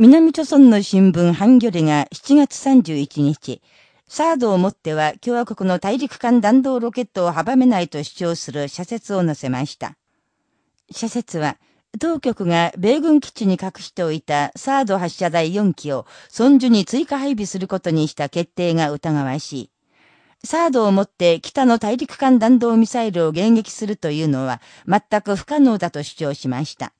南朝村の新聞ハンギョレが7月31日、サードをもっては共和国の大陸間弾道ロケットを阻めないと主張する社説を載せました。社説は、当局が米軍基地に隠しておいたサード発射台4機を村樹に追加配備することにした決定が疑わしい。サードをもって北の大陸間弾道ミサイルを迎撃するというのは全く不可能だと主張しました。